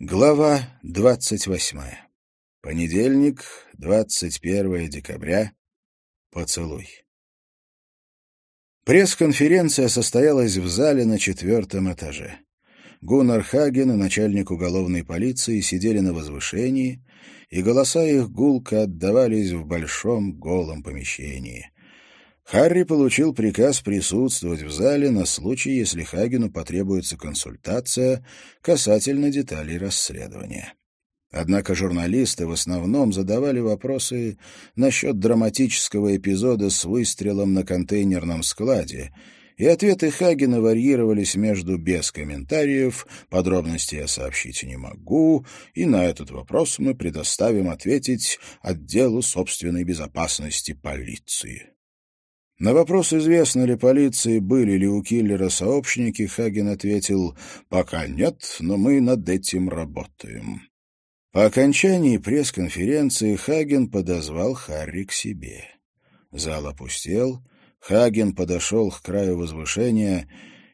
Глава двадцать восьмая. Понедельник, двадцать первое декабря. Поцелуй. Пресс-конференция состоялась в зале на четвертом этаже. Гуннар Хаген и начальник уголовной полиции сидели на возвышении, и голоса их гулко отдавались в большом голом помещении. Харри получил приказ присутствовать в зале на случай, если Хагену потребуется консультация касательно деталей расследования. Однако журналисты в основном задавали вопросы насчет драматического эпизода с выстрелом на контейнерном складе, и ответы Хагена варьировались между «без комментариев», «подробности я сообщить не могу», и на этот вопрос мы предоставим ответить отделу собственной безопасности полиции. На вопрос, известно ли полиции, были ли у киллера сообщники, Хаген ответил «Пока нет, но мы над этим работаем». По окончании пресс-конференции Хаген подозвал Харри к себе. Зал опустел, Хаген подошел к краю возвышения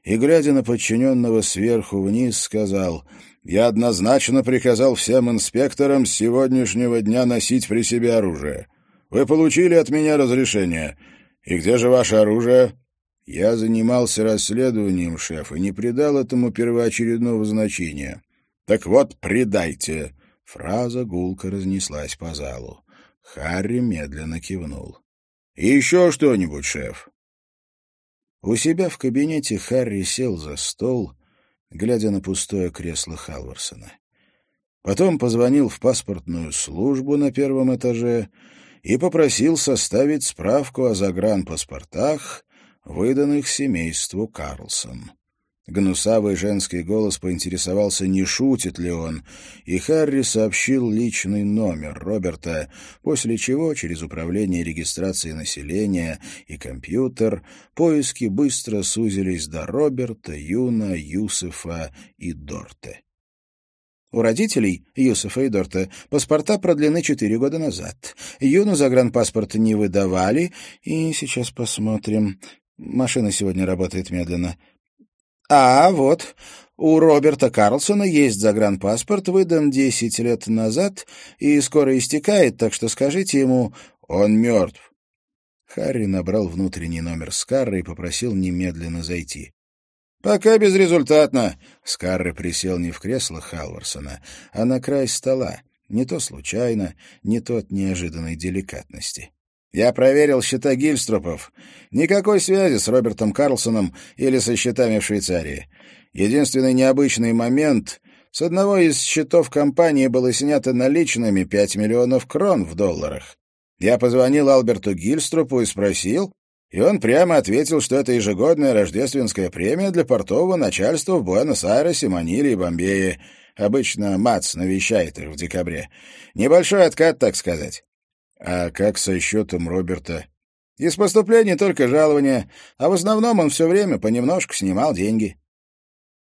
и, глядя на подчиненного сверху вниз, сказал «Я однозначно приказал всем инспекторам с сегодняшнего дня носить при себе оружие. Вы получили от меня разрешение». «И где же ваше оружие?» «Я занимался расследованием, шеф, и не придал этому первоочередного значения». «Так вот, предайте!» Фраза гулко разнеслась по залу. Харри медленно кивнул. «И еще что-нибудь, шеф?» У себя в кабинете Харри сел за стол, глядя на пустое кресло Халварсона. Потом позвонил в паспортную службу на первом этаже и попросил составить справку о загранпаспортах, выданных семейству Карлсон. Гнусавый женский голос поинтересовался, не шутит ли он, и Харри сообщил личный номер Роберта, после чего через управление регистрации населения и компьютер поиски быстро сузились до Роберта, Юна, Юсефа и Дорте. У родителей, Юсуфа и Дорта, паспорта продлены четыре года назад. Юну загранпаспорт не выдавали, и сейчас посмотрим. Машина сегодня работает медленно. А, вот, у Роберта Карлсона есть загранпаспорт, выдан десять лет назад и скоро истекает, так что скажите ему, он мертв. Харри набрал внутренний номер Скарра и попросил немедленно зайти. «Пока безрезультатно». Скарре присел не в кресло Халварсона, а на край стола, не то случайно, не то от неожиданной деликатности. «Я проверил счета Гильстропов. Никакой связи с Робертом Карлсоном или со счетами в Швейцарии. Единственный необычный момент — с одного из счетов компании было снято наличными пять миллионов крон в долларах. Я позвонил Алберту Гильстропу и спросил, и он прямо ответил, что это ежегодная рождественская премия для портового начальства в Буэнос-Айресе, Маниле и Бомбее. Обычно МАЦ навещает их в декабре. Небольшой откат, так сказать. А как со счетом Роберта? Из поступлений только жалования, а в основном он все время понемножку снимал деньги.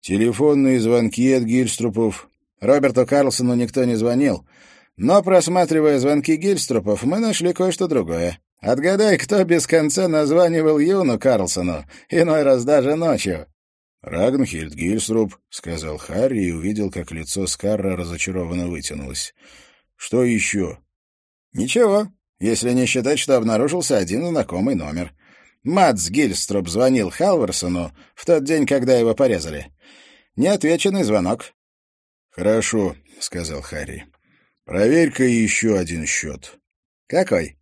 Телефонные звонки от Гильструпов. Роберту Карлсону никто не звонил. Но, просматривая звонки Гильструпов, мы нашли кое-что другое. Отгадай, кто без конца названивал Юну Карлсону, иной раз даже ночью. «Рагнхильд Гильсруп», — сказал Харри и увидел, как лицо Скарра разочарованно вытянулось. «Что еще?» «Ничего, если не считать, что обнаружился один знакомый номер. Матс Гильструп звонил Халварсону в тот день, когда его порезали. Неотвеченный звонок». «Хорошо», — сказал Харри. «Проверь-ка еще один счет». «Какой?»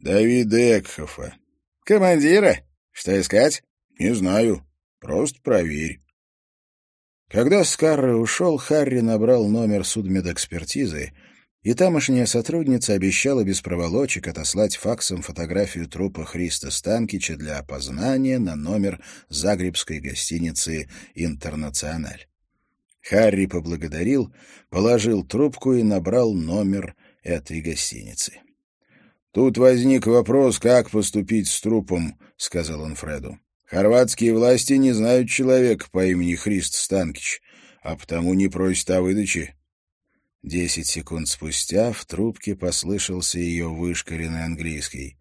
Давида Экхофа. Командира? Что искать? Не знаю. Просто проверь. Когда Скарре ушел, Харри набрал номер судмедэкспертизы, и тамошняя сотрудница обещала без проволочек отослать факсом фотографию трупа Христа Станкича для опознания на номер загребской гостиницы «Интернациональ». Харри поблагодарил, положил трубку и набрал номер этой гостиницы. «Тут возник вопрос, как поступить с трупом», — сказал он Фреду. «Хорватские власти не знают человека по имени Христ Станкич, а потому не просят о выдаче». Десять секунд спустя в трубке послышался ее вышкаренный английский.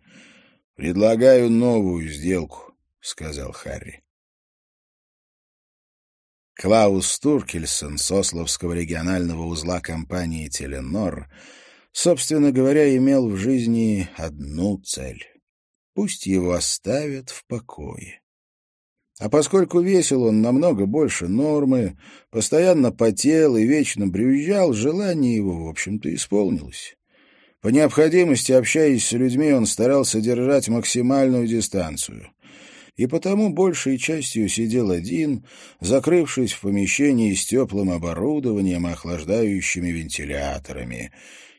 «Предлагаю новую сделку», — сказал Харри. Клаус Туркельсон с Ословского регионального узла компании «Теленор» собственно говоря, имел в жизни одну цель. Пусть его оставят в покое. А поскольку весил он намного больше нормы, постоянно потел и вечно брюзжал, желание его, в общем-то, исполнилось. По необходимости, общаясь с людьми, он старался держать максимальную дистанцию. И потому большей частью сидел один, закрывшись в помещении с теплым оборудованием и охлаждающими вентиляторами.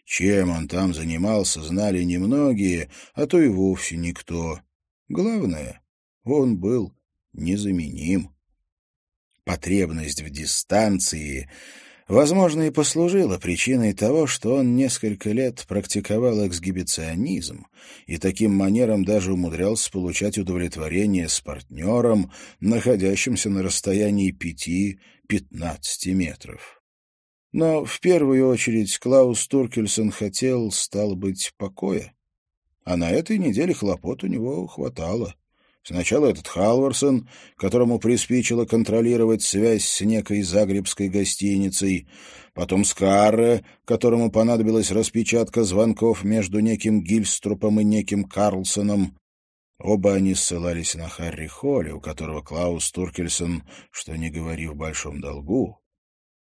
Чем он там занимался, знали немногие, а то и вовсе никто. Главное, он был незаменим. Потребность в дистанции, возможно, и послужила причиной того, что он несколько лет практиковал эксгибиционизм и таким манером даже умудрялся получать удовлетворение с партнером, находящимся на расстоянии пяти-пятнадцати метров. Но в первую очередь Клаус Туркельсон хотел, стал быть, покоя. А на этой неделе хлопот у него хватало. Сначала этот Халварсон, которому приспичило контролировать связь с некой загребской гостиницей, потом Скарре, которому понадобилась распечатка звонков между неким Гильструпом и неким Карлсоном. Оба они ссылались на Харри Холли, у которого Клаус Туркельсон, что не говори в большом долгу.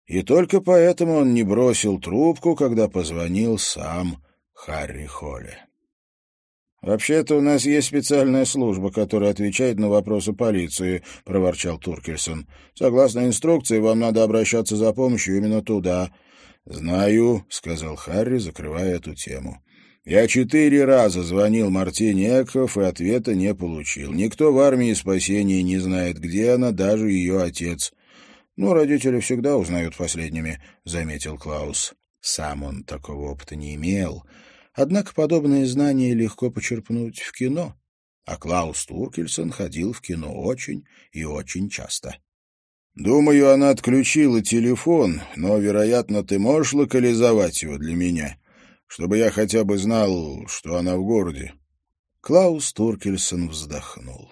И только поэтому он не бросил трубку, когда позвонил сам Харри Холли. «Вообще-то у нас есть специальная служба, которая отвечает на вопросы полиции», — проворчал Туркельсон. «Согласно инструкции, вам надо обращаться за помощью именно туда». «Знаю», — сказал Харри, закрывая эту тему. «Я четыре раза звонил Мартине Экхов и ответа не получил. Никто в армии спасения не знает, где она, даже ее отец». «Ну, родители всегда узнают последними», — заметил Клаус. Сам он такого опыта не имел, — Однако подобные знания легко почерпнуть в кино, а Клаус Туркельсон ходил в кино очень и очень часто. «Думаю, она отключила телефон, но, вероятно, ты можешь локализовать его для меня, чтобы я хотя бы знал, что она в городе». Клаус Туркельсон вздохнул.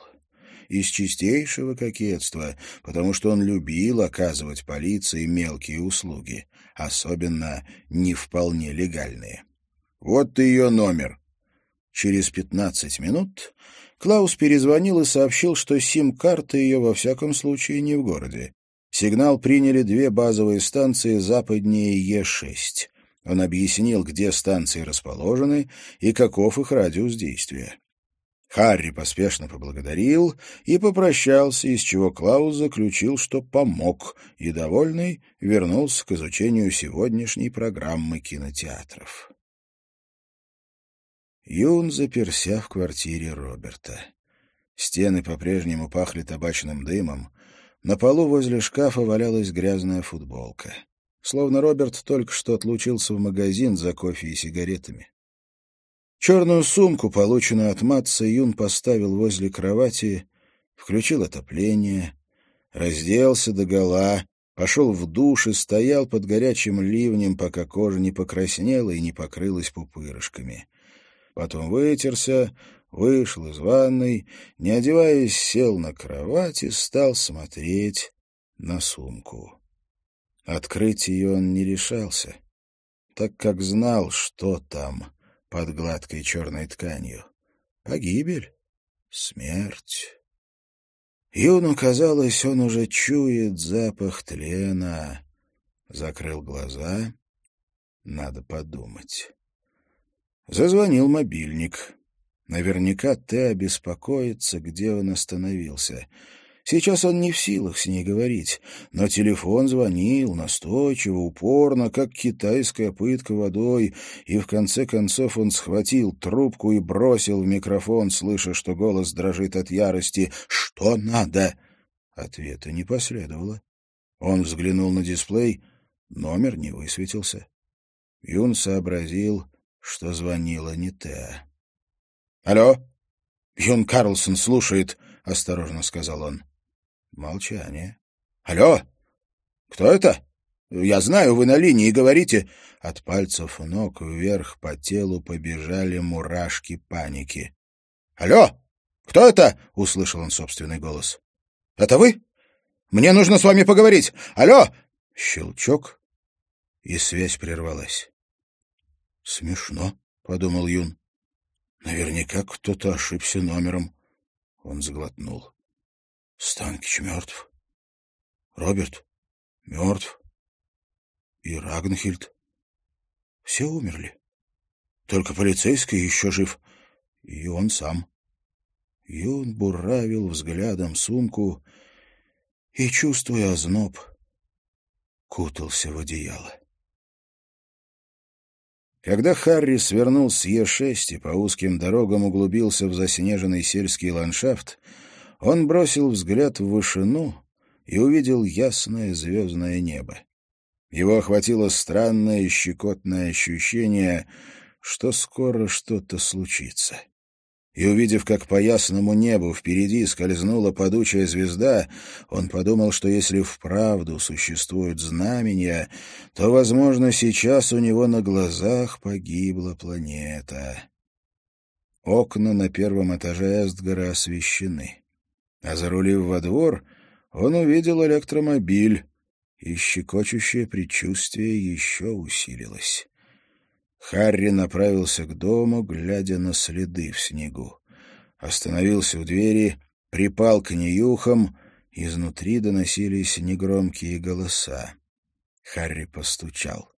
Из чистейшего кокетства, потому что он любил оказывать полиции мелкие услуги, особенно не вполне легальные. Вот ее номер. Через пятнадцать минут Клаус перезвонил и сообщил, что сим-карта ее во всяком случае не в городе. Сигнал приняли две базовые станции западнее Е6. Он объяснил, где станции расположены и каков их радиус действия. Харри поспешно поблагодарил и попрощался, из чего Клаус заключил, что помог, и, довольный, вернулся к изучению сегодняшней программы кинотеатров. Юн заперся в квартире Роберта. Стены по-прежнему пахли табачным дымом. На полу возле шкафа валялась грязная футболка. Словно Роберт только что отлучился в магазин за кофе и сигаретами. Черную сумку, полученную от Матца, Юн поставил возле кровати, включил отопление, разделся догола, пошел в душ и стоял под горячим ливнем, пока кожа не покраснела и не покрылась пупырышками. Потом вытерся, вышел из ванной, не одеваясь, сел на кровать и стал смотреть на сумку. Открыть ее он не решался, так как знал, что там под гладкой черной тканью. Погибель, смерть. Юну казалось, он уже чует запах тлена. Закрыл глаза. Надо подумать. Зазвонил мобильник. Наверняка Т обеспокоится, где он остановился. Сейчас он не в силах с ней говорить, но телефон звонил настойчиво, упорно, как китайская пытка водой, и в конце концов он схватил трубку и бросил в микрофон, слыша, что голос дрожит от ярости. «Что надо?» Ответа не последовало. Он взглянул на дисплей, номер не высветился. Юн сообразил, что звонила не Теа. «Алло? Юн Карлсон слушает», — осторожно сказал он. Молчание. «Алло? Кто это? Я знаю, вы на линии говорите...» От пальцев ног вверх по телу побежали мурашки паники. «Алло? Кто это?» — услышал он собственный голос. «Это вы? Мне нужно с вами поговорить! Алло!» Щелчок, и связь прервалась. «Смешно», — подумал Юн. «Наверняка кто-то ошибся номером». Он сглотнул. «Станкич мертв. Роберт мертв. И Рагнхильд. Все умерли. Только полицейский еще жив. И он сам». Юн буравил взглядом сумку и, чувствуя озноб, кутался в одеяло. Когда Харри свернул с Е6 и по узким дорогам углубился в заснеженный сельский ландшафт, он бросил взгляд в вышину и увидел ясное звездное небо. Его охватило странное щекотное ощущение, что скоро что-то случится и, увидев, как по ясному небу впереди скользнула падучая звезда, он подумал, что если вправду существуют знамения, то, возможно, сейчас у него на глазах погибла планета. Окна на первом этаже Эстгара освещены. А зарулив во двор, он увидел электромобиль, и щекочущее предчувствие еще усилилось. Харри направился к дому, глядя на следы в снегу. Остановился у двери, припал к ней ухом, изнутри доносились негромкие голоса. Харри постучал.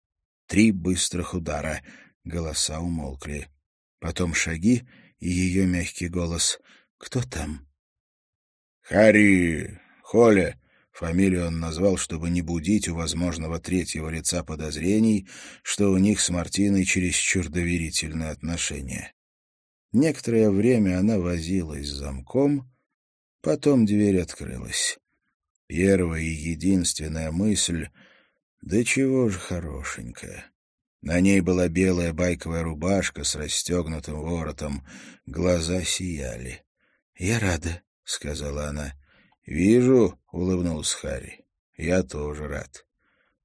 Три быстрых удара. Голоса умолкли. Потом шаги и ее мягкий голос. «Кто там?» «Харри! Холя!» Фамилию он назвал, чтобы не будить у возможного третьего лица подозрений, что у них с Мартиной чересчур доверительные отношения. Некоторое время она возилась с замком, потом дверь открылась. Первая и единственная мысль — да чего же хорошенькая. На ней была белая байковая рубашка с расстегнутым воротом, глаза сияли. — Я рада, — сказала она. «Вижу», — улыбнулся Харри. «Я тоже рад».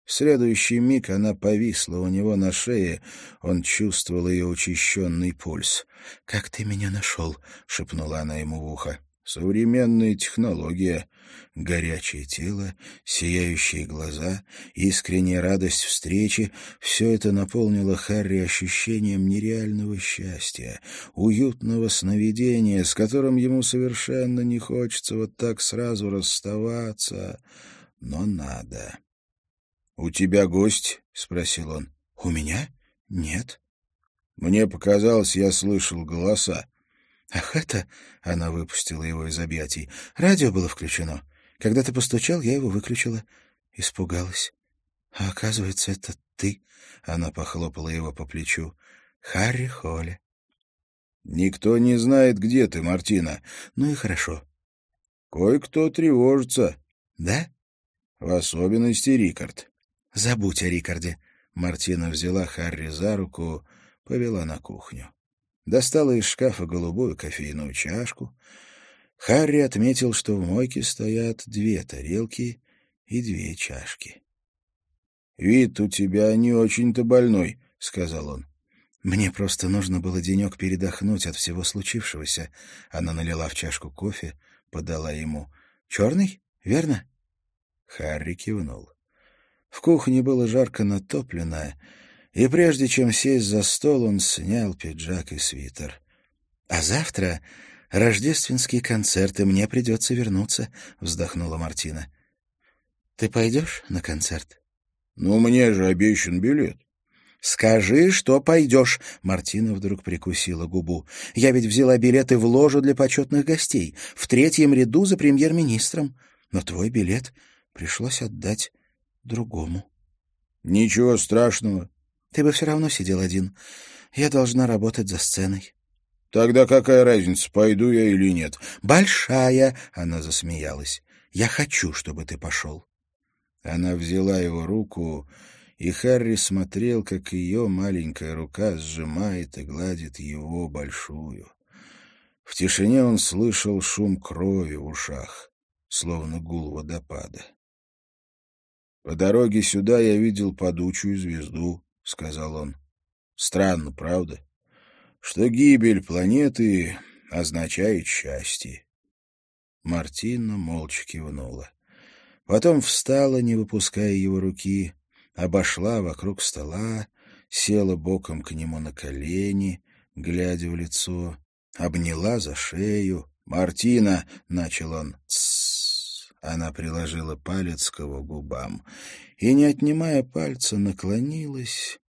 В следующий миг она повисла у него на шее, он чувствовал ее учащенный пульс. «Как ты меня нашел?» — шепнула она ему в ухо. Современная технология, горячее тело, сияющие глаза, искренняя радость встречи — все это наполнило Харри ощущением нереального счастья, уютного сновидения, с которым ему совершенно не хочется вот так сразу расставаться, но надо. — У тебя гость? — спросил он. — У меня? Нет. Мне показалось, я слышал голоса. «Ах, это...» — она выпустила его из объятий. «Радио было включено. Когда ты постучал, я его выключила. Испугалась. А оказывается, это ты...» — она похлопала его по плечу. «Харри Холли». «Никто не знает, где ты, Мартина. Ну и хорошо». «Кое-кто тревожится». «Да?» «В особенности Рикард». «Забудь о Рикарде». Мартина взяла Харри за руку, повела на кухню достала из шкафа голубую кофейную чашку. Харри отметил, что в мойке стоят две тарелки и две чашки. — Вид у тебя не очень-то больной, — сказал он. — Мне просто нужно было денек передохнуть от всего случившегося. Она налила в чашку кофе, подала ему. — Черный, верно? Харри кивнул. В кухне было жарко натоплено, и прежде чем сесть за стол, он снял пиджак и свитер. — А завтра рождественский концерт, и мне придется вернуться, — вздохнула Мартина. — Ты пойдешь на концерт? — Ну, мне же обещан билет. — Скажи, что пойдешь. Мартина вдруг прикусила губу. — Я ведь взяла билеты в ложу для почетных гостей, в третьем ряду за премьер-министром. Но твой билет пришлось отдать другому. — Ничего страшного. Ты бы все равно сидел один. Я должна работать за сценой. — Тогда какая разница, пойду я или нет? — Большая, — она засмеялась. — Я хочу, чтобы ты пошел. Она взяла его руку, и Харри смотрел, как ее маленькая рука сжимает и гладит его большую. В тишине он слышал шум крови в ушах, словно гул водопада. По дороге сюда я видел падучую звезду. — сказал он. — Странно, правда? Что гибель планеты означает счастье. Мартина молча кивнула. Потом встала, не выпуская его руки, обошла вокруг стола, села боком к нему на колени, глядя в лицо, обняла за шею. «Мартина!» — начал он. «Тссс!» — она приложила палец к его губам и, не отнимая пальца, наклонилась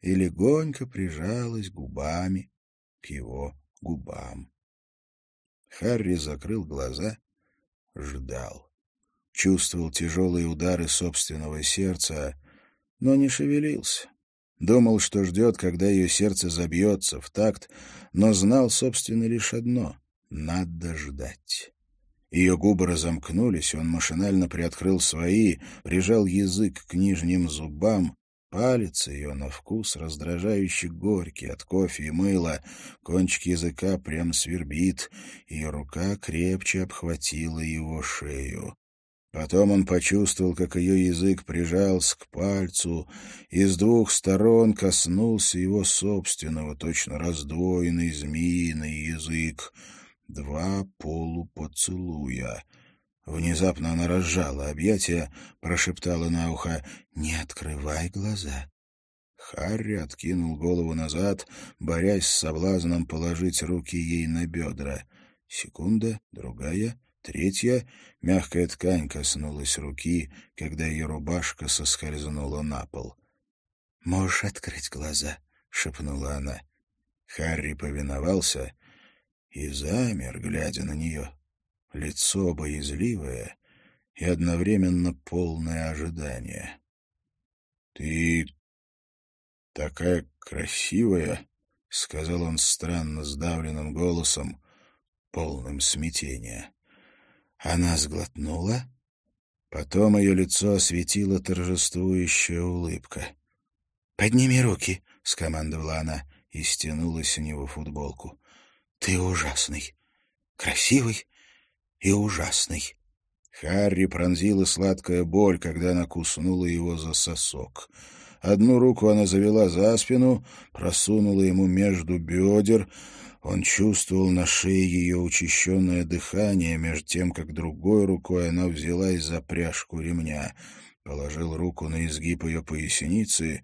и легонько прижалась губами к его губам. Харри закрыл глаза, ждал. Чувствовал тяжелые удары собственного сердца, но не шевелился. Думал, что ждет, когда ее сердце забьется в такт, но знал, собственно, лишь одно — надо ждать. Ее губы разомкнулись, он машинально приоткрыл свои, прижал язык к нижним зубам, палец ее на вкус раздражающе горький от кофе и мыла, кончик языка прям свербит, ее рука крепче обхватила его шею. Потом он почувствовал, как ее язык прижался к пальцу, и с двух сторон коснулся его собственного, точно раздвоенный змеиный язык. Два полупоцелуя. Внезапно она разжала объятия, прошептала на ухо «Не открывай глаза». Харри откинул голову назад, борясь с соблазном положить руки ей на бедра. Секунда, другая — Третья — мягкая ткань коснулась руки, когда ее рубашка соскользнула на пол. «Можешь открыть глаза», — шепнула она. Харри повиновался и замер, глядя на нее. Лицо боязливое и одновременно полное ожидания. «Ты такая красивая», — сказал он странно сдавленным голосом, полным смятения. Она сглотнула. Потом ее лицо осветила торжествующая улыбка. «Подними руки», — скомандовала она и стянула с него футболку. «Ты ужасный, красивый и ужасный». Харри пронзила сладкая боль, когда она куснула его за сосок. Одну руку она завела за спину, просунула ему между бедер, он чувствовал на шее ее учащенное дыхание, между тем, как другой рукой она взялась за пряжку ремня, положил руку на изгиб ее поясницы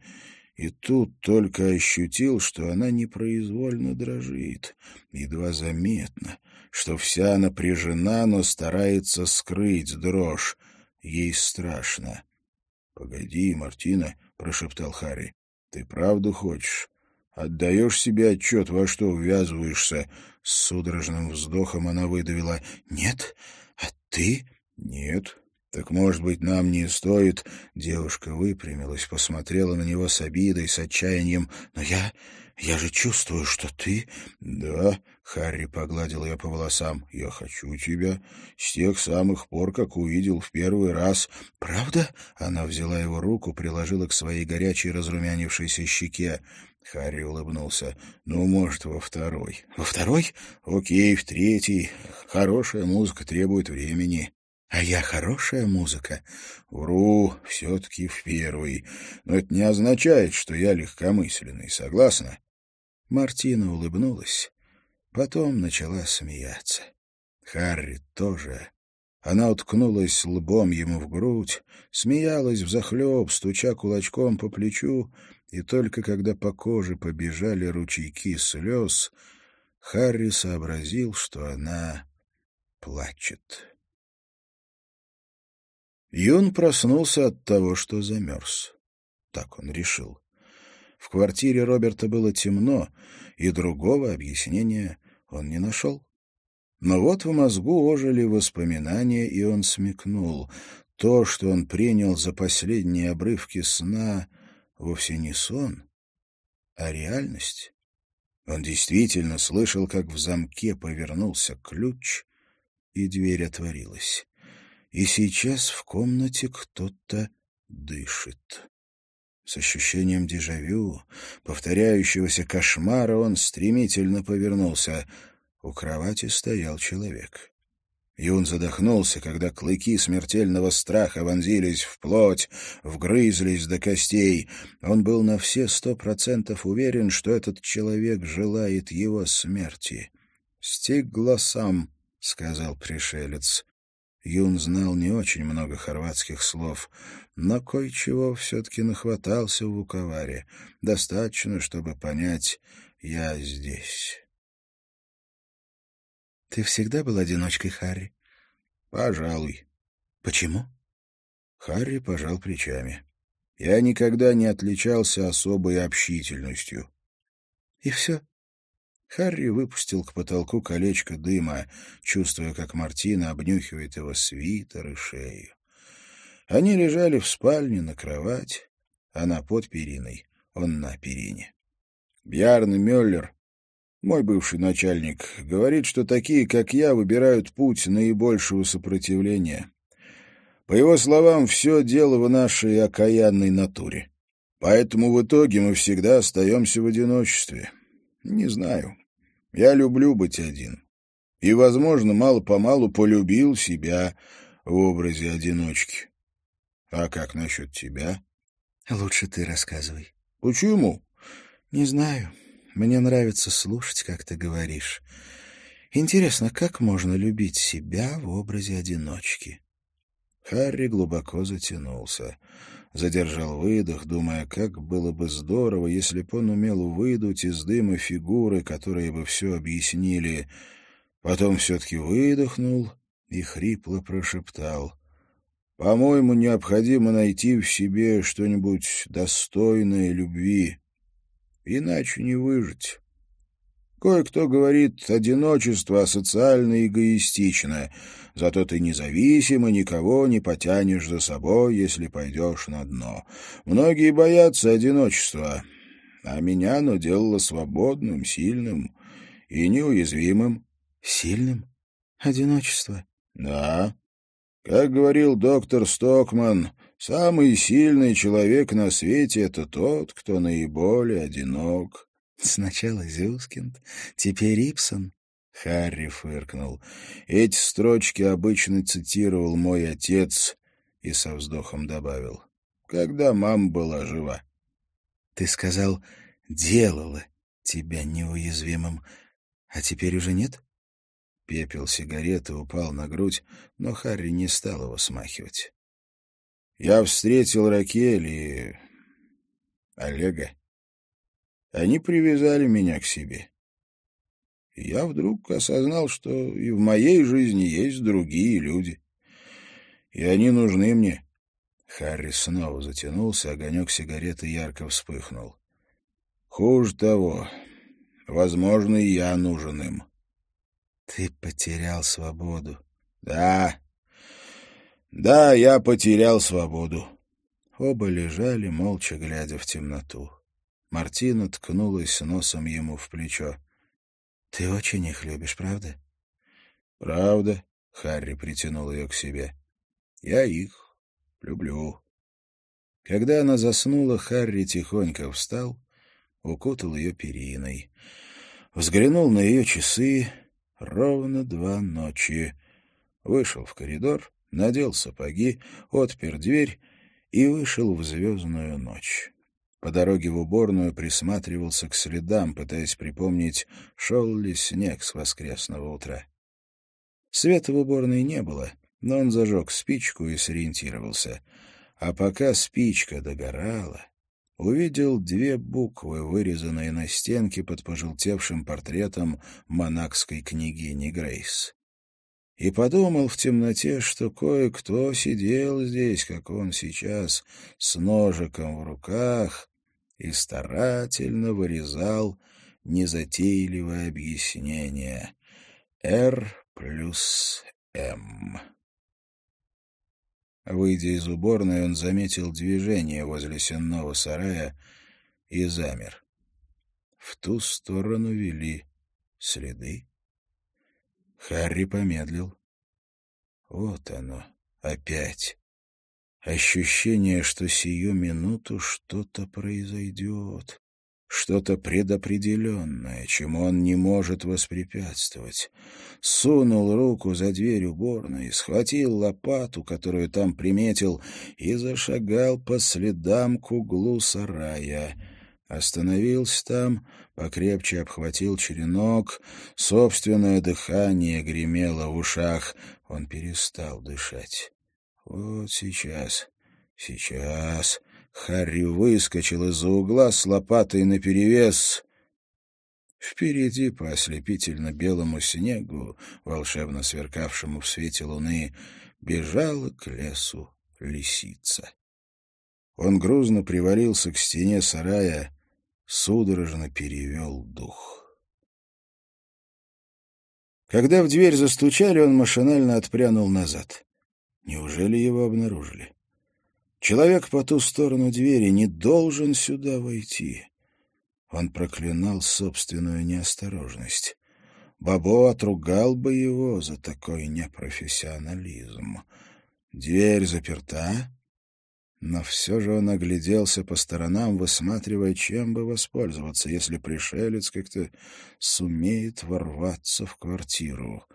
и тут только ощутил, что она непроизвольно дрожит, едва заметно, что вся напряжена, но старается скрыть дрожь. Ей страшно. — Погоди, Мартина, — прошептал Харри, — ты правду хочешь? Отдаешь себе отчет, во что ввязываешься?» С судорожным вздохом она выдавила. «Нет? А ты?» «Нет. Так, может быть, нам не стоит...» Девушка выпрямилась, посмотрела на него с обидой, с отчаянием. «Но я... я же чувствую, что ты...» «Да», — Харри погладил ее по волосам. «Я хочу тебя. С тех самых пор, как увидел в первый раз». «Правда?» — она взяла его руку, приложила к своей горячей разрумянившейся щеке. Харри улыбнулся. «Ну, может, во второй». «Во второй?» «Окей, в третий. Хорошая музыка требует времени». «А я хорошая музыка?» «Вру, все-таки в первый. Но это не означает, что я легкомысленный. Согласна?» Мартина улыбнулась. Потом начала смеяться. Харри тоже. Она уткнулась лбом ему в грудь, смеялась взахлеб, стуча кулачком по плечу, и только когда по коже побежали ручейки слез, Харри сообразил, что она плачет. Юн проснулся от того, что замерз. Так он решил. В квартире Роберта было темно, и другого объяснения он не нашел. Но вот в мозгу ожили воспоминания, и он смекнул. То, что он принял за последние обрывки сна, вовсе не сон, а реальность. Он действительно слышал, как в замке повернулся ключ, и дверь отворилась. И сейчас в комнате кто-то дышит. С ощущением дежавю, повторяющегося кошмара, он стремительно повернулся. У кровати стоял человек. Юн задохнулся, когда клыки смертельного страха вонзились в плоть, вгрызлись до костей. Он был на все сто процентов уверен, что этот человек желает его смерти. «Стиг глазам», — сказал пришелец. Юн знал не очень много хорватских слов, но кое-чего все-таки нахватался в Вуковаре. Достаточно, чтобы понять «я здесь». «Ты всегда был одиночкой, Харри?» «Пожалуй». «Почему?» Харри пожал плечами. «Я никогда не отличался особой общительностью». «И все?» Харри выпустил к потолку колечко дыма, чувствуя, как Мартина обнюхивает его свитер и шею. Они лежали в спальне на кровать, она под периной, он на перине. Бьярн Мюллер, мой бывший начальник, говорит, что такие, как я, выбирают путь наибольшего сопротивления. По его словам, все дело в нашей окаянной натуре. Поэтому в итоге мы всегда остаемся в одиночестве. Не знаю. Я люблю быть один. И, возможно, мало-помалу полюбил себя в образе одиночки. А как насчет тебя? Лучше ты рассказывай. Почему? Не знаю. Мне нравится слушать, как ты говоришь. Интересно, как можно любить себя в образе одиночки? Харри глубоко затянулся. Задержал выдох, думая, как было бы здорово, если бы он умел выдуть из дыма фигуры, которые бы все объяснили. Потом все-таки выдохнул и хрипло прошептал. По-моему, необходимо найти в себе что-нибудь достойное любви. Иначе не выжить. Кое-кто говорит, одиночество асоциально эгоистично, зато ты независимо никого не потянешь за собой, если пойдешь на дно. Многие боятся одиночества, а меня оно делало свободным, сильным и неуязвимым. Сильным? Одиночество? Да. Как говорил доктор Стокман, самый сильный человек на свете — это тот, кто наиболее одинок. Сначала Зюскинд, теперь Ипсон. Харри фыркнул. Эти строчки обычно цитировал мой отец и со вздохом добавил. Когда мама была жива. Ты сказал, делала тебя неуязвимым, а теперь уже нет? Пепел сигареты упал на грудь, но Харри не стал его смахивать. Я встретил Ракель и... Олега. Они привязали меня к себе. И я вдруг осознал, что и в моей жизни есть другие люди. И они нужны мне. Харри снова затянулся, огонек сигареты ярко вспыхнул. Хуже того, возможно, и я нужен им. Ты потерял свободу. Да. Да, я потерял свободу. Оба лежали, молча глядя в темноту. Мартина ткнулась носом ему в плечо. Ты очень их любишь, правда? Правда, Харри притянул ее к себе. Я их люблю. Когда она заснула, Харри тихонько встал, укутал ее периной. Взглянул на ее часы Ровно два ночи. Вышел в коридор, надел сапоги, отпер дверь и вышел в звездную ночь. По дороге в уборную присматривался к следам, пытаясь припомнить, шел ли снег с воскресного утра. Света в уборной не было, но он зажег спичку и сориентировался. А пока спичка догорала, увидел две буквы, вырезанные на стенке под пожелтевшим портретом монакской княгини Грейс. И подумал в темноте, что кое-кто сидел здесь, как он сейчас, с ножиком в руках и старательно вырезал незатейливое объяснение «Р плюс М». Выйдя из уборной, он заметил движение возле сенного сарая и замер. В ту сторону вели следы. Харри помедлил. Вот оно, опять. Ощущение, что сию минуту что-то произойдет что-то предопределенное, чему он не может воспрепятствовать. Сунул руку за дверь уборной, схватил лопату, которую там приметил, и зашагал по следам к углу сарая. Остановился там, покрепче обхватил черенок, собственное дыхание гремело в ушах. Он перестал дышать. Вот сейчас, сейчас... Харри выскочил из-за угла с лопатой наперевес. Впереди по ослепительно белому снегу, волшебно сверкавшему в свете луны, бежала к лесу лисица. Он грузно привалился к стене сарая, судорожно перевел дух. Когда в дверь застучали, он машинально отпрянул назад. Неужели его обнаружили? Человек по ту сторону двери не должен сюда войти. Он проклинал собственную неосторожность. Бабо отругал бы его за такой непрофессионализм. Дверь заперта, но все же он огляделся по сторонам, высматривая, чем бы воспользоваться, если пришелец как-то сумеет ворваться в квартиру.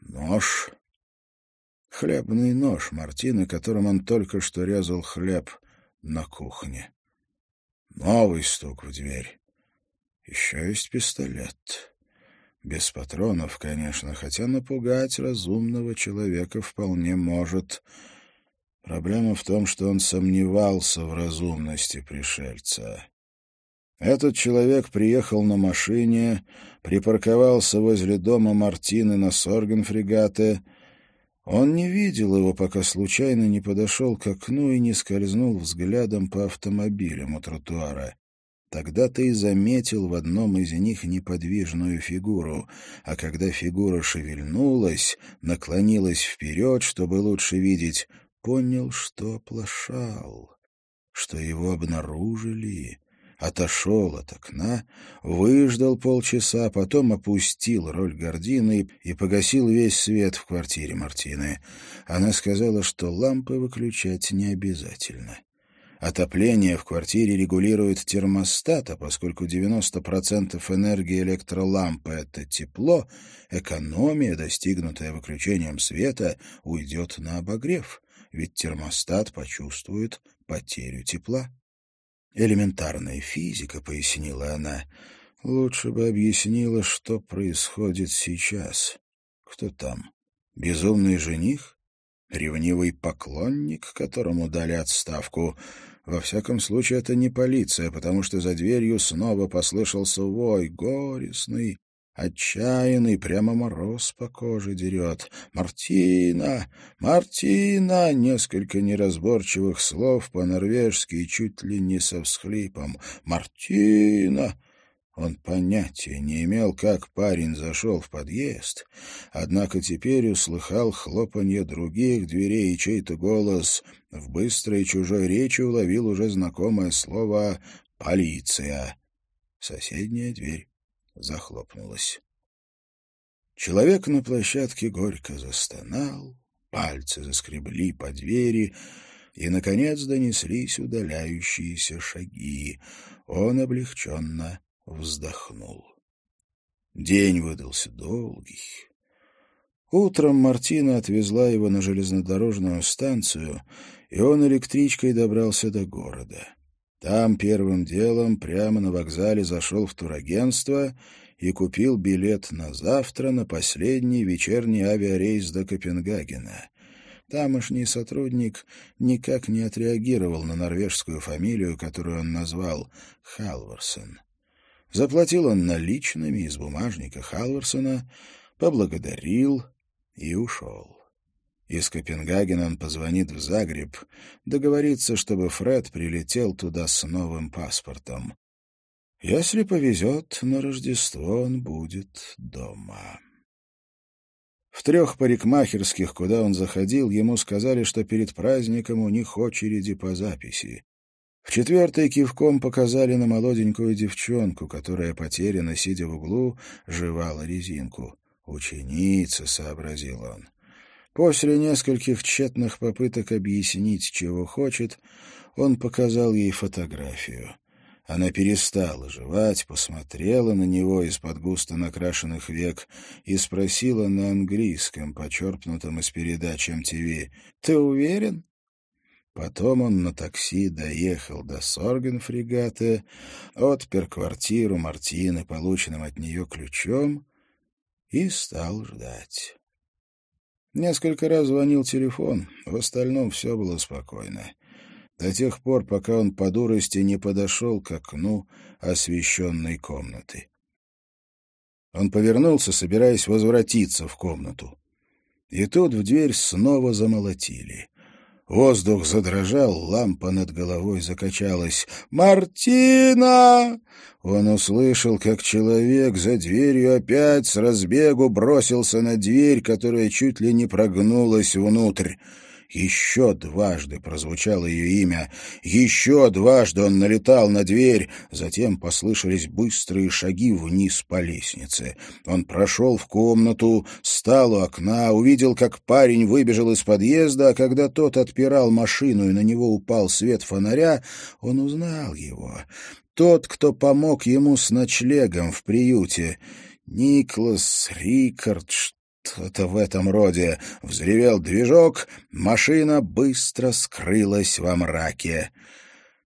Нож. Хлебный нож Мартины, которым он только что резал хлеб на кухне. Новый стук в дверь. Еще есть пистолет. Без патронов, конечно, хотя напугать разумного человека вполне может. Проблема в том, что он сомневался в разумности пришельца. Этот человек приехал на машине, припарковался возле дома Мартины на Соргенфрегате. Он не видел его, пока случайно не подошел к окну и не скользнул взглядом по автомобилям у тротуара. Тогда ты и заметил в одном из них неподвижную фигуру, а когда фигура шевельнулась, наклонилась вперед, чтобы лучше видеть, понял, что оплошал, что его обнаружили, отошел от окна, выждал полчаса, потом опустил роль гордины и погасил весь свет в квартире Мартины. Она сказала, что лампы выключать не обязательно. Отопление в квартире регулирует термостат, а поскольку 90% энергии электролампы — это тепло, экономия, достигнутая выключением света, уйдет на обогрев, ведь термостат почувствует потерю тепла. «Элементарная физика», — пояснила она. «Лучше бы объяснила, что происходит сейчас. Кто там? Безумный жених? Ревнивый поклонник, которому дали отставку?» Во всяком случае, это не полиция, потому что за дверью снова послышался вой, горестный, отчаянный, прямо мороз по коже дерет. «Мартина! Мартина!» Несколько неразборчивых слов по-норвежски чуть ли не со всхлипом. «Мартина!» Он понятия не имел, как парень зашел в подъезд, однако теперь услыхал хлопанье других дверей и чей-то голос. В быстрой чужой речи уловил уже знакомое слово «полиция». Соседняя дверь захлопнулась. Человек на площадке горько застонал, пальцы заскребли по двери, и, наконец, донеслись удаляющиеся шаги. Он облегченно вздохнул. День выдался долгий. Утром Мартина отвезла его на железнодорожную станцию, и он электричкой добрался до города. Там первым делом прямо на вокзале зашел в турагентство и купил билет на завтра на последний вечерний авиарейс до Копенгагена. Тамошний сотрудник никак не отреагировал на норвежскую фамилию, которую он назвал Халварсон. Заплатил он наличными из бумажника Халварсона, поблагодарил и ушел. Из Копенгагена он позвонит в Загреб, договорится, чтобы Фред прилетел туда с новым паспортом. Если повезет, на Рождество он будет дома. В трех парикмахерских, куда он заходил, ему сказали, что перед праздником у них очереди по записи. В четвертой кивком показали на молоденькую девчонку, которая, потеряна, сидя в углу, жевала резинку. «Ученица», — сообразил он. После нескольких тщетных попыток объяснить, чего хочет, он показал ей фотографию. Она перестала жевать, посмотрела на него из-под густо накрашенных век и спросила на английском, почерпнутом из передач МТВ, «Ты уверен?» Потом он на такси доехал до Сорген-фрегата, отпер квартиру Мартины, полученным от нее ключом, и стал ждать. Несколько раз звонил телефон, в остальном все было спокойно. До тех пор, пока он по дурости не подошел к окну освещенной комнаты. Он повернулся, собираясь возвратиться в комнату. И тут в дверь снова замолотили. Воздух задрожал, лампа над головой закачалась. «Мартина!» Он услышал, как человек за дверью опять с разбегу бросился на дверь, которая чуть ли не прогнулась внутрь. Еще дважды прозвучало ее имя. Еще дважды он налетал на дверь. Затем послышались быстрые шаги вниз по лестнице. Он прошел в комнату, стал у окна, увидел, как парень выбежал из подъезда, а когда тот отпирал машину и на него упал свет фонаря, он узнал его. Тот, кто помог ему с ночлегом в приюте. Никлас Рикард, что-то в этом роде. Взревел движок, машина быстро скрылась во мраке.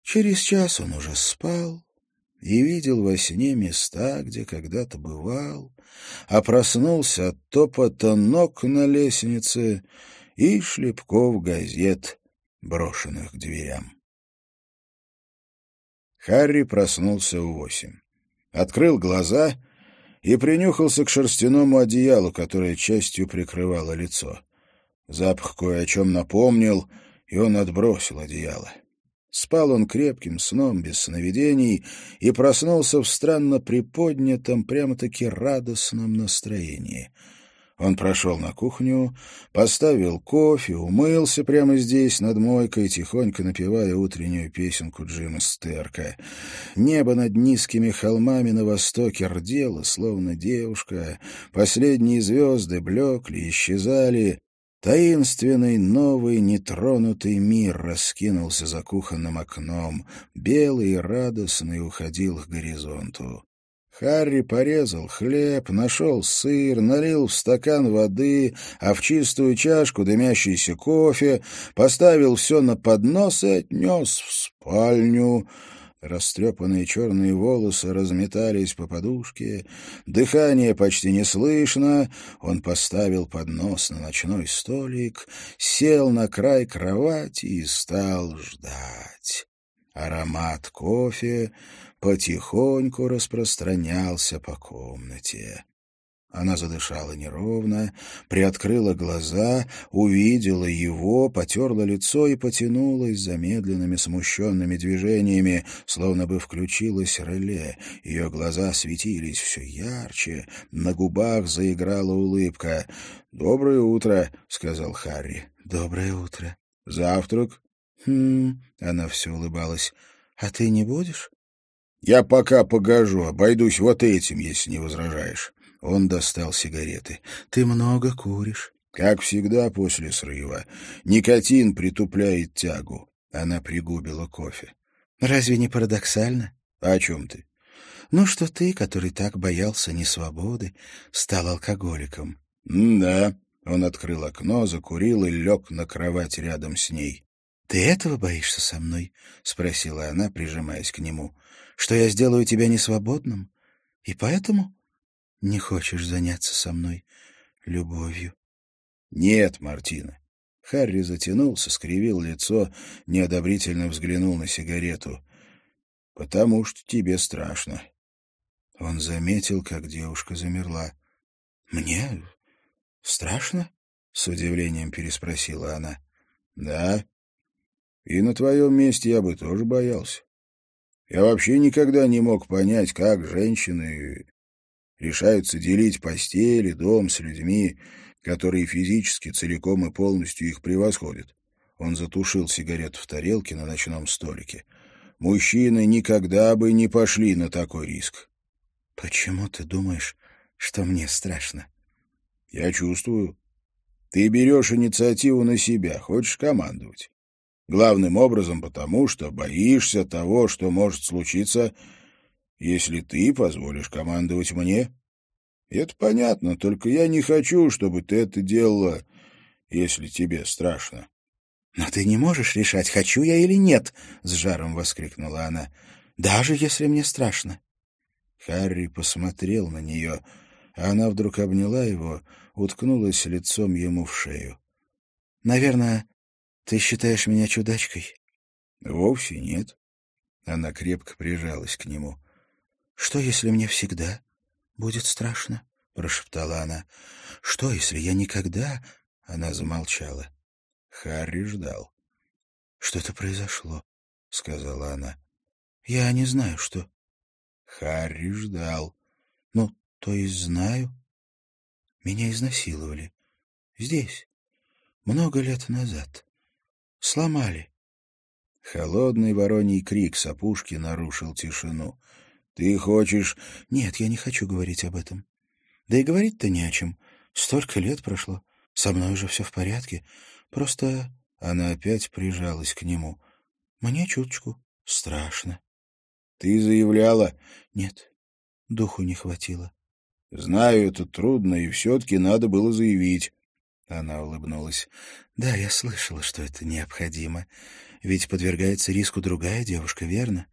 Через час он уже спал и видел во сне места, где когда-то бывал, а проснулся от топота ног на лестнице и шлепков газет, брошенных к дверям. Харри проснулся в восемь. Открыл глаза — и принюхался к шерстяному одеялу, которое частью прикрывало лицо. Запах кое о чем напомнил, и он отбросил одеяло. Спал он крепким сном, без сновидений, и проснулся в странно приподнятом, прямо-таки радостном настроении — он прошел на кухню, поставил кофе, умылся прямо здесь, над мойкой, тихонько напевая утреннюю песенку Джима Стерка. Небо над низкими холмами на востоке рдело, словно девушка. Последние звезды блекли, исчезали. Таинственный, новый, нетронутый мир раскинулся за кухонным окном. Белый и радостный уходил к горизонту. Харри порезал хлеб, нашел сыр, налил в стакан воды, а в чистую чашку дымящийся кофе, поставил все на поднос и отнес в спальню. Растрепанные черные волосы разметались по подушке, дыхание почти не слышно. Он поставил поднос на ночной столик, сел на край кровати и стал ждать. Аромат кофе потихоньку распространялся по комнате. Она задышала неровно, приоткрыла глаза, увидела его, потерла лицо и потянулась замедленными смущенными движениями, словно бы включилось реле. Ее глаза светились все ярче, на губах заиграла улыбка. «Доброе утро», — сказал Харри. «Доброе утро». «Завтрак?» «Хм...» — она все улыбалась. «А ты не будешь?» Я пока погожу, обойдусь вот этим, если не возражаешь. Он достал сигареты. Ты много куришь. Как всегда после срыва. Никотин притупляет тягу. Она пригубила кофе. Разве не парадоксально? О чем ты? Ну, что ты, который так боялся несвободы, стал алкоголиком. — Да. Он открыл окно, закурил и лег на кровать рядом с ней. — Ты этого боишься со мной? — спросила она, прижимаясь к нему что я сделаю тебя несвободным, и поэтому не хочешь заняться со мной любовью. — Нет, Мартина. Харри затянулся, скривил лицо, неодобрительно взглянул на сигарету. — Потому что тебе страшно. Он заметил, как девушка замерла. — Мне страшно? — с удивлением переспросила она. — Да. И на твоем месте я бы тоже боялся. Я вообще никогда не мог понять, как женщины решаются делить постели, дом с людьми, которые физически целиком и полностью их превосходят. Он затушил сигарету в тарелке на ночном столике. Мужчины никогда бы не пошли на такой риск. — Почему ты думаешь, что мне страшно? — Я чувствую. Ты берешь инициативу на себя, хочешь командовать. Главным образом потому, что боишься того, что может случиться, если ты позволишь командовать мне. это понятно, только я не хочу, чтобы ты это делала, если тебе страшно. «Но ты не можешь решать, хочу я или нет!» — с жаром воскликнула она. «Даже если мне страшно». Харри посмотрел на нее, а она вдруг обняла его, уткнулась лицом ему в шею. «Наверное, ты считаешь меня чудачкой?» «Вовсе нет». Она крепко прижалась к нему. «Что, если мне всегда будет страшно?» — прошептала она. «Что, если я никогда...» — она замолчала. Харри ждал. «Что-то произошло», — сказала она. «Я не знаю, что...» Харри ждал. «Ну, то есть знаю. Меня изнасиловали. Здесь. Много лет назад. Сломали». Холодный вороний крик с опушки нарушил тишину. «Ты хочешь...» «Нет, я не хочу говорить об этом. Да и говорить-то не о чем. Столько лет прошло. Со мной уже все в порядке. Просто она опять прижалась к нему. Мне чуточку страшно. Ты заявляла? Нет, духу не хватило. Знаю, это трудно, и все-таки надо было заявить. Она улыбнулась. Да, я слышала, что это необходимо. Ведь подвергается риску другая девушка, верно?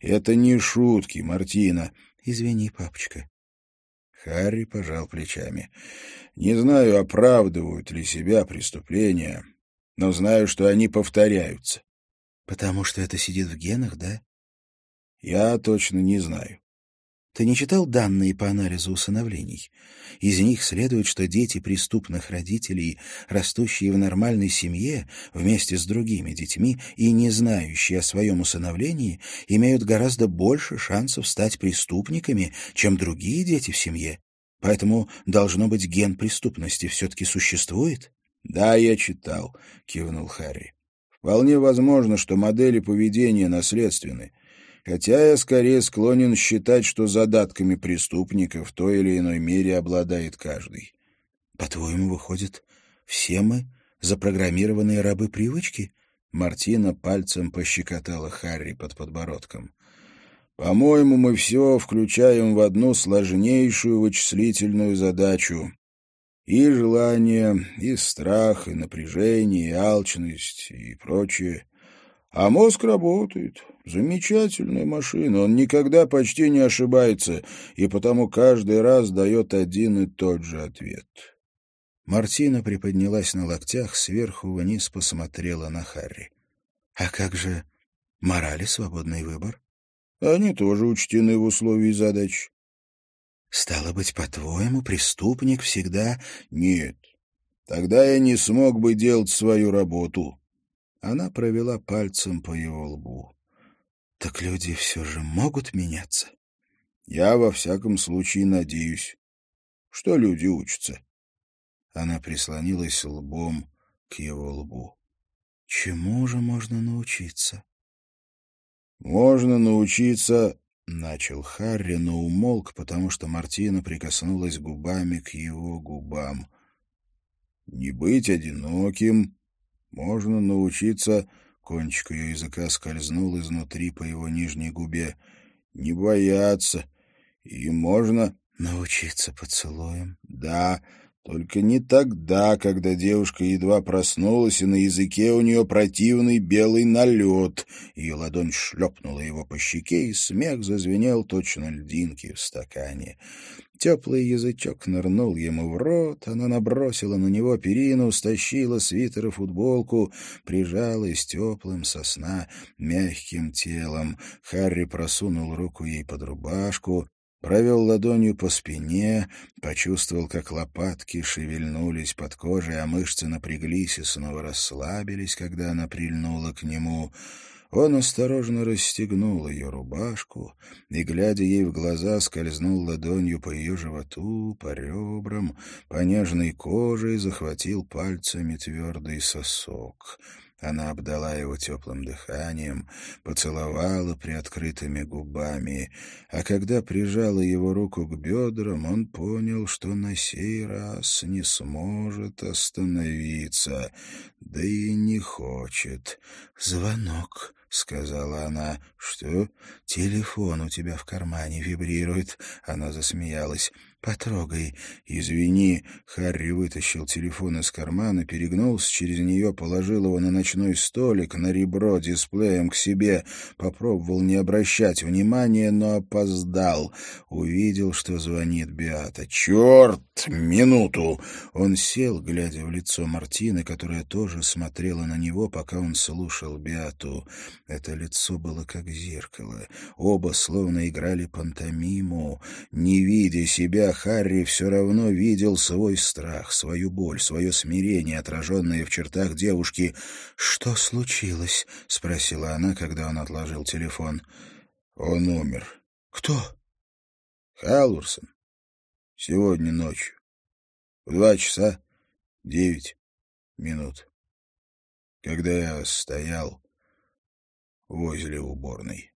Это не шутки, Мартина. Извини, папочка. Харри пожал плечами. «Не знаю, оправдывают ли себя преступления, но знаю, что они повторяются». «Потому что это сидит в генах, да?» «Я точно не знаю. Ты не читал данные по анализу усыновлений? Из них следует, что дети преступных родителей, растущие в нормальной семье вместе с другими детьми и не знающие о своем усыновлении, имеют гораздо больше шансов стать преступниками, чем другие дети в семье. Поэтому, должно быть, ген преступности все-таки существует? — Да, я читал, — кивнул Харри. — Вполне возможно, что модели поведения наследственны — хотя я скорее склонен считать, что задатками преступника в той или иной мере обладает каждый. По-твоему, выходит, все мы запрограммированные рабы привычки? Мартина пальцем пощекотала Харри под подбородком. По-моему, мы все включаем в одну сложнейшую вычислительную задачу. И желание, и страх, и напряжение, и алчность, и прочее. А мозг работает. Замечательная машина. Он никогда почти не ошибается, и потому каждый раз дает один и тот же ответ. Мартина приподнялась на локтях, сверху вниз посмотрела на Харри. — А как же мораль и свободный выбор? — Они тоже учтены в условии задач. — Стало быть, по-твоему, преступник всегда... — Нет. Тогда я не смог бы делать свою работу. Она провела пальцем по его лбу. Так люди все же могут меняться? Я во всяком случае надеюсь, что люди учатся. Она прислонилась лбом к его лбу. Чему же можно научиться? Можно научиться, начал Харри, но умолк, потому что Мартина прикоснулась губами к его губам. Не быть одиноким, можно научиться... Кончик ее языка скользнул изнутри по его нижней губе. Не бояться. И можно... Научиться поцелуем? Да, только не тогда, когда девушка едва проснулась, и на языке у нее противный белый налет. Ее ладонь шлепнула его по щеке, и смех зазвенел точно льдинки в стакане. Теплый язычок нырнул ему в рот, она набросила на него перину, стащила свитер и футболку, прижалась теплым сосна мягким телом. Харри просунул руку ей под рубашку, провел ладонью по спине, почувствовал, как лопатки шевельнулись под кожей, а мышцы напряглись и снова расслабились, когда она прильнула к нему — он осторожно расстегнул ее рубашку и, глядя ей в глаза, скользнул ладонью по ее животу, по ребрам, по нежной коже и захватил пальцами твердый сосок. Она обдала его теплым дыханием, поцеловала приоткрытыми губами, а когда прижала его руку к бедрам, он понял, что на сей раз не сможет остановиться, да и не хочет. Звонок. — сказала она. — Что? Телефон у тебя в кармане вибрирует. Она засмеялась. — Потрогай. Извини. Харри вытащил телефон из кармана, перегнулся через нее, положил его на ночной столик, на ребро дисплеем к себе, попробовал не обращать внимания, но опоздал. Увидел, что звонит Биата. «Черт! Минуту!» Он сел, глядя в лицо Мартины, которая тоже смотрела на него, пока он слушал Биату. Это лицо было как зеркало. Оба словно играли пантомиму. Не видя себя, Харри все равно видел свой страх, свою боль, свое смирение, отраженное в чертах девушки. «Что случилось?» — спросила она, когда он отложил телефон. «Он умер». «Кто?» «Халварсон. Сегодня ночью. В два часа девять минут. Когда я стоял возле уборной».